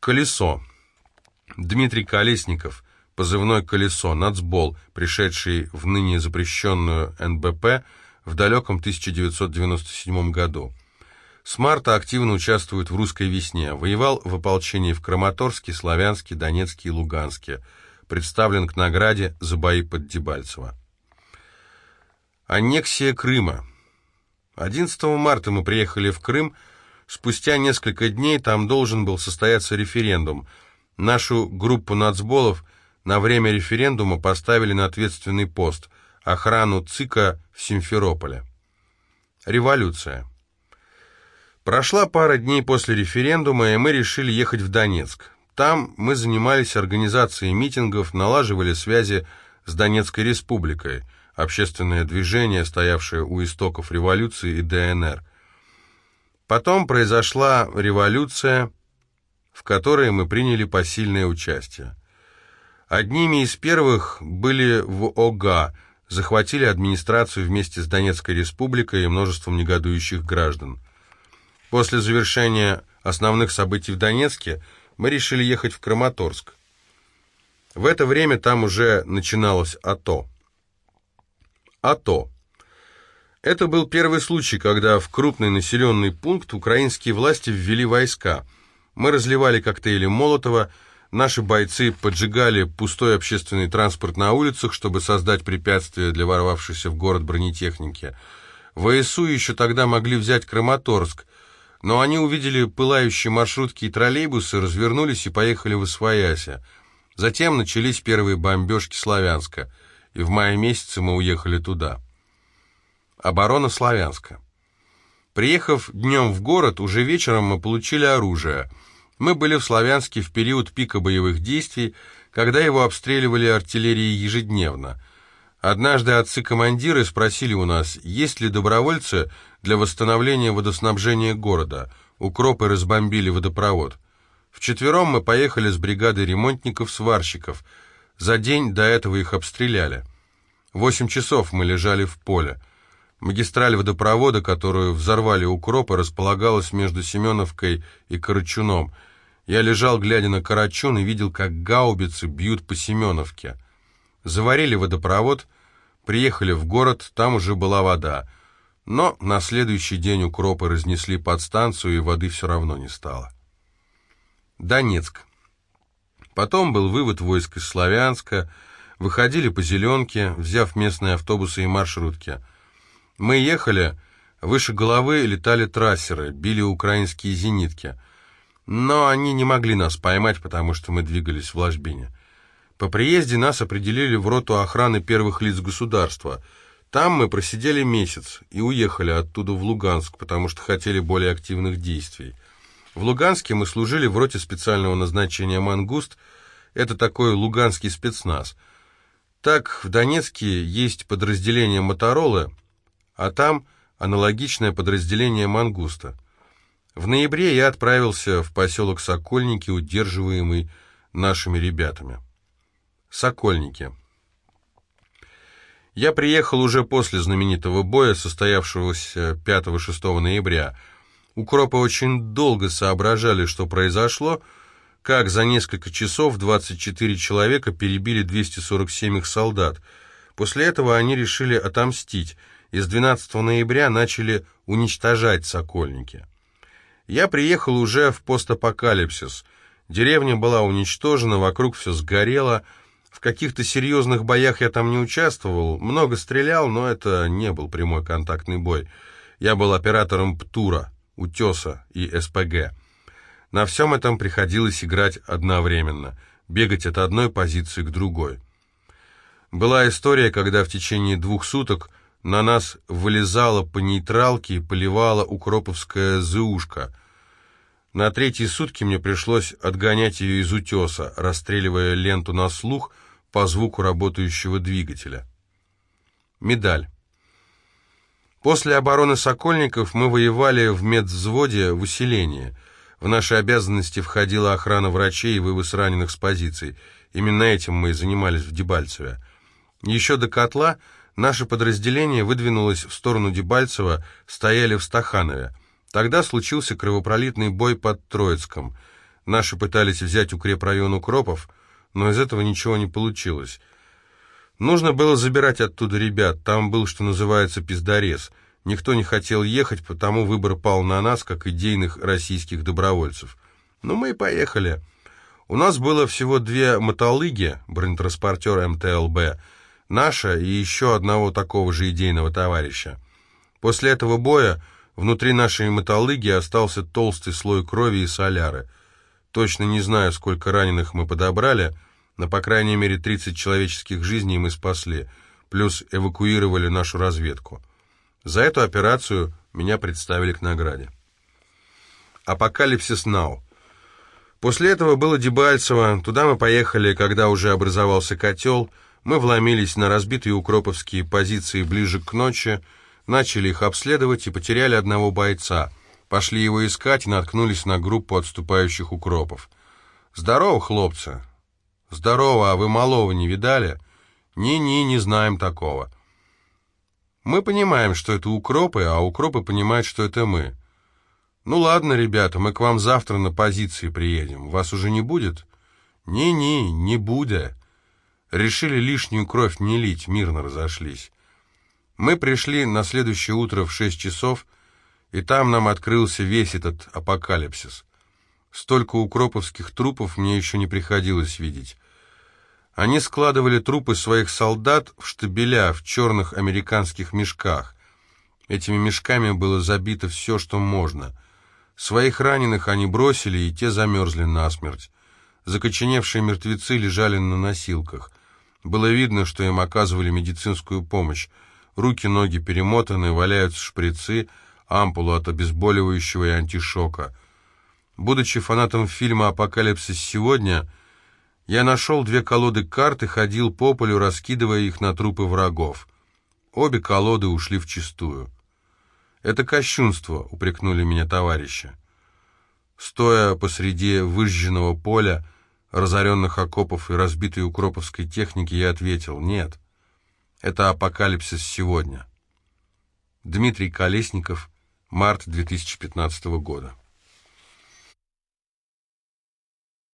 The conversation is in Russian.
Колесо. Дмитрий Колесников, позывной «Колесо», нацбол, пришедший в ныне запрещенную НБП в далеком 1997 году. С марта активно участвует в «Русской весне». Воевал в ополчении в Краматорске, Славянске, Донецке и Луганске. Представлен к награде за бои под Дебальцево. Аннексия Крыма. 11 марта мы приехали в Крым. Спустя несколько дней там должен был состояться референдум. Нашу группу нацболов на время референдума поставили на ответственный пост – охрану ЦИКа в Симферополе. Революция. Прошла пара дней после референдума, и мы решили ехать в Донецк. Там мы занимались организацией митингов, налаживали связи с Донецкой республикой, общественное движение, стоявшее у истоков революции и ДНР. Потом произошла революция, в которой мы приняли посильное участие. Одними из первых были в ОГА, захватили администрацию вместе с Донецкой республикой и множеством негодующих граждан. После завершения основных событий в Донецке мы решили ехать в Краматорск. В это время там уже начиналось АТО. АТО. Это был первый случай, когда в крупный населенный пункт украинские власти ввели войска. Мы разливали коктейли Молотова, наши бойцы поджигали пустой общественный транспорт на улицах, чтобы создать препятствия для ворвавшейся в город бронетехники. ВСУ еще тогда могли взять Краматорск, но они увидели пылающие маршрутки и троллейбусы, развернулись и поехали в Освояся. Затем начались первые бомбежки Славянска, и в мае месяце мы уехали туда. Оборона Славянска. Приехав днем в город, уже вечером мы получили оружие. Мы были в Славянске в период пика боевых действий, когда его обстреливали артиллерией ежедневно. Однажды отцы-командиры спросили у нас, есть ли добровольцы для восстановления водоснабжения города. Укропы разбомбили водопровод. Вчетвером мы поехали с бригадой ремонтников-сварщиков. За день до этого их обстреляли. Восемь часов мы лежали в поле. Магистраль водопровода, которую взорвали укропы, располагалась между Семеновкой и Карачуном. Я лежал, глядя на Карачун, и видел, как гаубицы бьют по Семеновке. Заварили водопровод, приехали в город, там уже была вода. Но на следующий день укропы разнесли подстанцию, и воды все равно не стало. Донецк. Потом был вывод войск из Славянска, выходили по зеленке, взяв местные автобусы и маршрутки. Мы ехали, выше головы летали трассеры, били украинские зенитки. Но они не могли нас поймать, потому что мы двигались в ложбине. По приезде нас определили в роту охраны первых лиц государства. Там мы просидели месяц и уехали оттуда в Луганск, потому что хотели более активных действий. В Луганске мы служили в роте специального назначения «Мангуст». Это такой луганский спецназ. Так, в Донецке есть подразделение «Моторолы», а там аналогичное подразделение «Мангуста». В ноябре я отправился в поселок Сокольники, удерживаемый нашими ребятами. Сокольники. Я приехал уже после знаменитого боя, состоявшегося 5-6 ноября. Укропы очень долго соображали, что произошло, как за несколько часов 24 человека перебили 247 их солдат. После этого они решили отомстить, и с 12 ноября начали уничтожать Сокольники. Я приехал уже в постапокалипсис. Деревня была уничтожена, вокруг все сгорело, в каких-то серьезных боях я там не участвовал, много стрелял, но это не был прямой контактный бой. Я был оператором ПТУРа, Утеса и СПГ. На всем этом приходилось играть одновременно, бегать от одной позиции к другой. Была история, когда в течение двух суток на нас вылезала по нейтралке и поливала укроповская зыушка. На третьи сутки мне пришлось отгонять ее из утеса, расстреливая ленту на слух по звуку работающего двигателя. Медаль. После обороны Сокольников мы воевали в медвзводе в усилении. В наши обязанности входила охрана врачей и вывоз раненых с позиций. Именно этим мы и занимались в Дебальцеве. Еще до котла наше подразделение выдвинулось в сторону Дебальцева, стояли в Стаханове. Тогда случился кровопролитный бой под Троицком. Наши пытались взять укрепрайон Укропов, но из этого ничего не получилось. Нужно было забирать оттуда ребят, там был, что называется, пиздорез. Никто не хотел ехать, потому выбор пал на нас, как идейных российских добровольцев. Ну, мы и поехали. У нас было всего две мотолыги, бронетранспортер МТЛБ, наша и еще одного такого же идейного товарища. После этого боя внутри нашей мотолыги остался толстый слой крови и соляры. Точно не знаю, сколько раненых мы подобрали, но, по крайней мере, 30 человеческих жизней мы спасли, плюс эвакуировали нашу разведку. За эту операцию меня представили к награде. Апокалипсис Нау. После этого было Дебальцево, туда мы поехали, когда уже образовался котел, мы вломились на разбитые укроповские позиции ближе к ночи, начали их обследовать и потеряли одного бойца. Пошли его искать и наткнулись на группу отступающих укропов. «Здорово, хлопцы!» «Здорово, а вы малого не видали?» «Ни-ни, не знаем такого». «Мы понимаем, что это укропы, а укропы понимают, что это мы». «Ну ладно, ребята, мы к вам завтра на позиции приедем. Вас уже не будет?» «Не-не, не будет». Решили лишнюю кровь не лить, мирно разошлись. Мы пришли на следующее утро в шесть часов, и там нам открылся весь этот апокалипсис. Столько укроповских трупов мне еще не приходилось видеть. Они складывали трупы своих солдат в штабеля в черных американских мешках. Этими мешками было забито все, что можно — Своих раненых они бросили, и те замерзли насмерть. Закоченевшие мертвецы лежали на носилках. Было видно, что им оказывали медицинскую помощь. Руки, ноги перемотаны, валяются шприцы, ампулу от обезболивающего и антишока. Будучи фанатом фильма «Апокалипсис сегодня», я нашел две колоды карт и ходил по полю, раскидывая их на трупы врагов. Обе колоды ушли вчистую. «Это кощунство», — упрекнули меня товарищи. Стоя посреди выжженного поля, разоренных окопов и разбитой укроповской техники, я ответил «Нет, это апокалипсис сегодня». Дмитрий Колесников, март 2015 года.